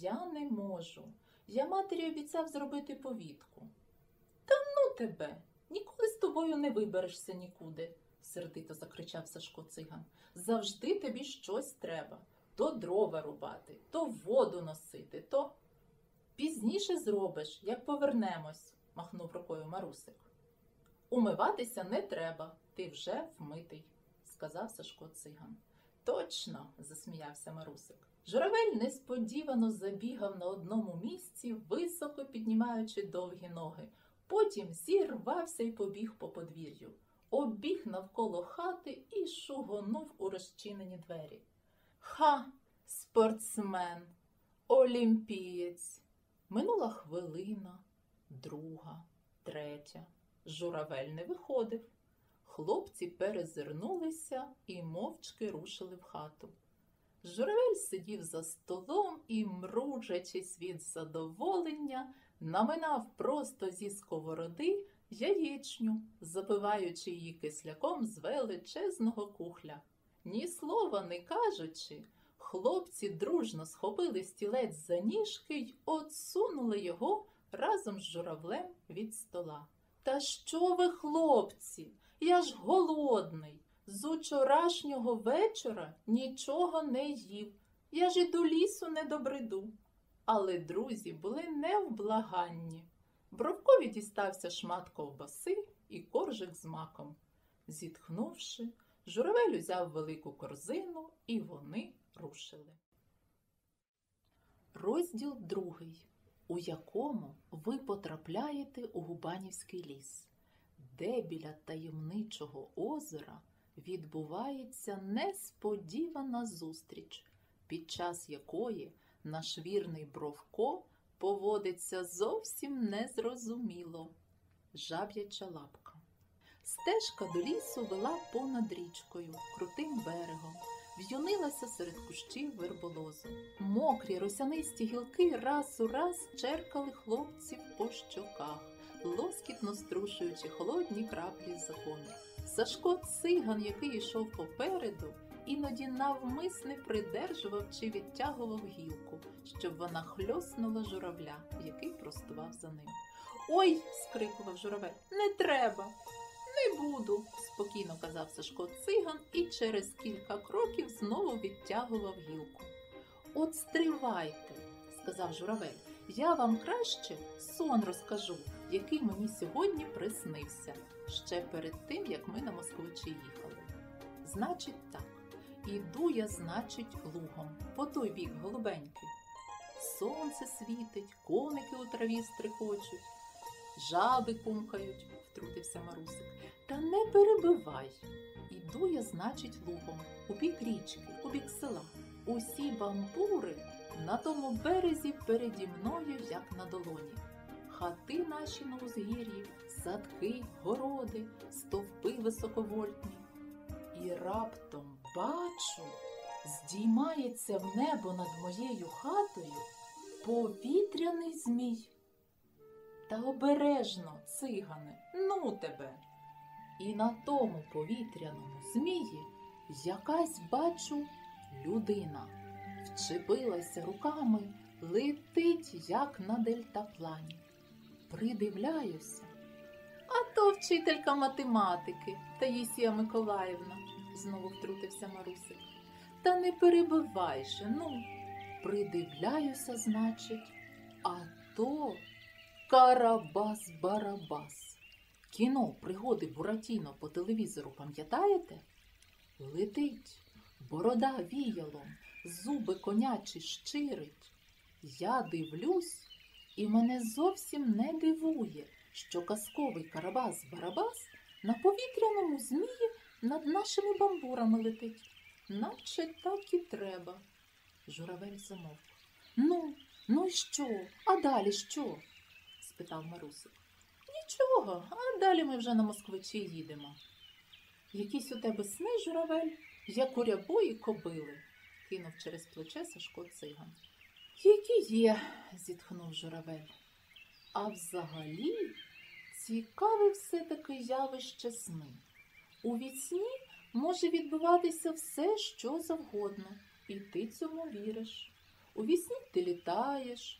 Я не можу. Я матері обіцяв зробити повітку. Та ну тебе, ніколи з тобою не виберешся нікуди, сердито закричав Сашко циган. Завжди тобі щось треба. То дрова рубати, то воду носити, то пізніше зробиш, як повернемось, махнув рукою Марусик. Умиватися не треба, ти вже вмитий, сказав Сашко циган. Точно, засміявся Марусик. Журавель несподівано забігав на одному місці, високо піднімаючи довгі ноги. Потім зірвався і побіг по подвір'ю, обіг навколо хати і шугонув у розчинені двері. Ха, спортсмен, олімпієць. Минула хвилина, друга, третя. Журавель не виходив. Хлопці перезирнулися і мовчки рушили в хату. Журавель сидів за столом і, мружачись від задоволення, наминав просто зі сковороди яєчню, запиваючи її кисляком з величезного кухля. Ні слова не кажучи, хлопці дружно схопили стілець за ніжки й отсунули його разом з журавлем від стола. Та що ви, хлопці? Я ж голодний. З учорашнього вечора нічого не їв. Я ж і до лісу не добреду. Але друзі були невблаганні. Бровкові дістався шмат ковбаси і коржик з маком. Зітхнувши, журавель узяв велику корзину, і вони рушили. Розділ другий, у якому ви потрапляєте у Губанівський ліс, де біля таємничого озера відбувається несподівана зустріч, під час якої наш вірний Бровко поводиться зовсім незрозуміло. Жаб'яча лапка. Стежка до лісу вела понад річкою, крутим берегом, в'юнилася серед кущів верболозу. Мокрі росянисті гілки раз у раз черкали хлопців по щоках, лоскітно струшуючи холодні краплі з закону. Сашко циган, який йшов попереду, іноді навмисне придержував чи відтягував гілку, щоб вона хльоснула журавля, який простував за ним. Ой, скрикував журавель, не треба. Не буду, спокійно казав Сашко циган і через кілька кроків знову відтягував гілку. От стривайте, сказав журавель, я вам краще сон розкажу, який мені сьогодні приснився, ще перед тим, як ми на москвичі їхали. Значить так, іду я, значить, лугом, по той бік голубенький. Сонце світить, коники у траві стрихочуть, жаби кумкають, втрутився Марусик. Та не перебивай. Іду я, значить, лугом, у бік річки, у бік села. Усі бамбури на тому березі переді мною, як на долоні. Хати наші на узгір'ї, садки, городи, стовпи високовольтні. І раптом бачу, здіймається в небо над моєю хатою повітряний змій. Та обережно, цигане, ну тебе. І на тому повітряному змії якась бачу людина. Вчепилася руками, летить, як на дельтаплані. Придивляюся. А то вчителька математики Таїсія Миколаївна, знову втрутився Марусик. Та не перебивай же, ну, придивляюся, значить, а то Карабас-Барабас. Кіно пригоди Буратіно по телевізору, пам'ятаєте? Летить, борода віялом, зуби конячі щирить. Я дивлюсь, і мене зовсім не дивує, що казковий Карабас-Барабас на повітряному змії над нашими бамбурами летить. Наче так і треба. Журавель замовк. Ну, ну і що? А далі що? спитав Марусик. Нічого, а далі ми вже на москвичі їдемо. Якісь у тебе сни, журавель, як у рябої кобили, кинув через плече Сашко циган. Які є, зітхнув журавель. А взагалі цікаве все-таки явище сни. У вісні може відбуватися все, що завгодно, і ти цьому віриш. У вісні ти літаєш,